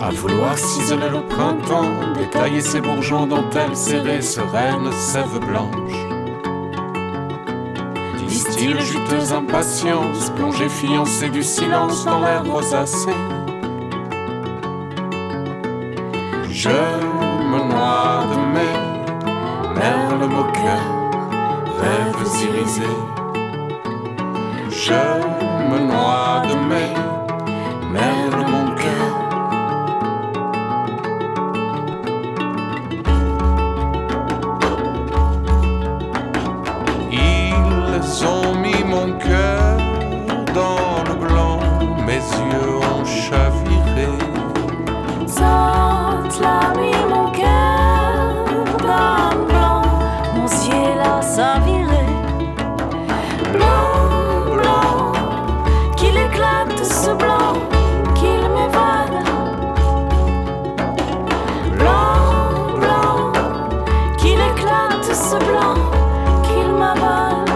À vouloir ciseler le printemps, détailler ses bourgeons, dentelles serrées, sereines, sève blanche. Distille juteuse impatience, plongée fiancée du silence dans l'air rosacé. Je me noie de mes merles moqueurs, rêves irisés. Je me noie de Sainte la nuit, mon cœur le blanc, mon ciel a saviré. Blanc, blanc, qu'il éclate ce blanc, qu'il m'évade. Blanc, blanc, qu'il éclate ce blanc, qu'il m'avale.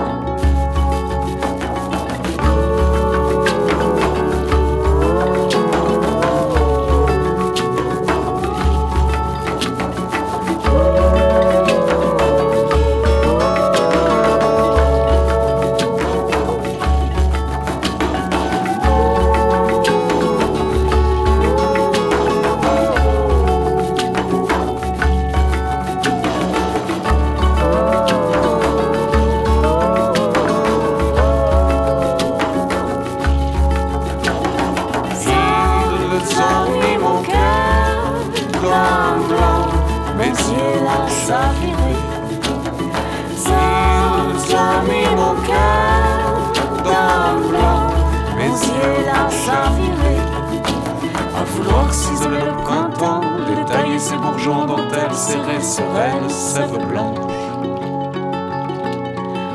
Mis mon cœur le blanc, mes yeux ont mis mon cœur dans le blanc, mes yeux ont chaviré. À vouloir ciseler le printemps, détailler ses bourgeons, dentelles serrées, sereines, sève blanche.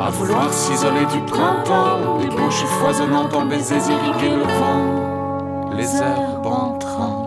À vouloir s'isoler du printemps, les bouches foisonnantes en baisers irrigués le vent, les herbes entrant.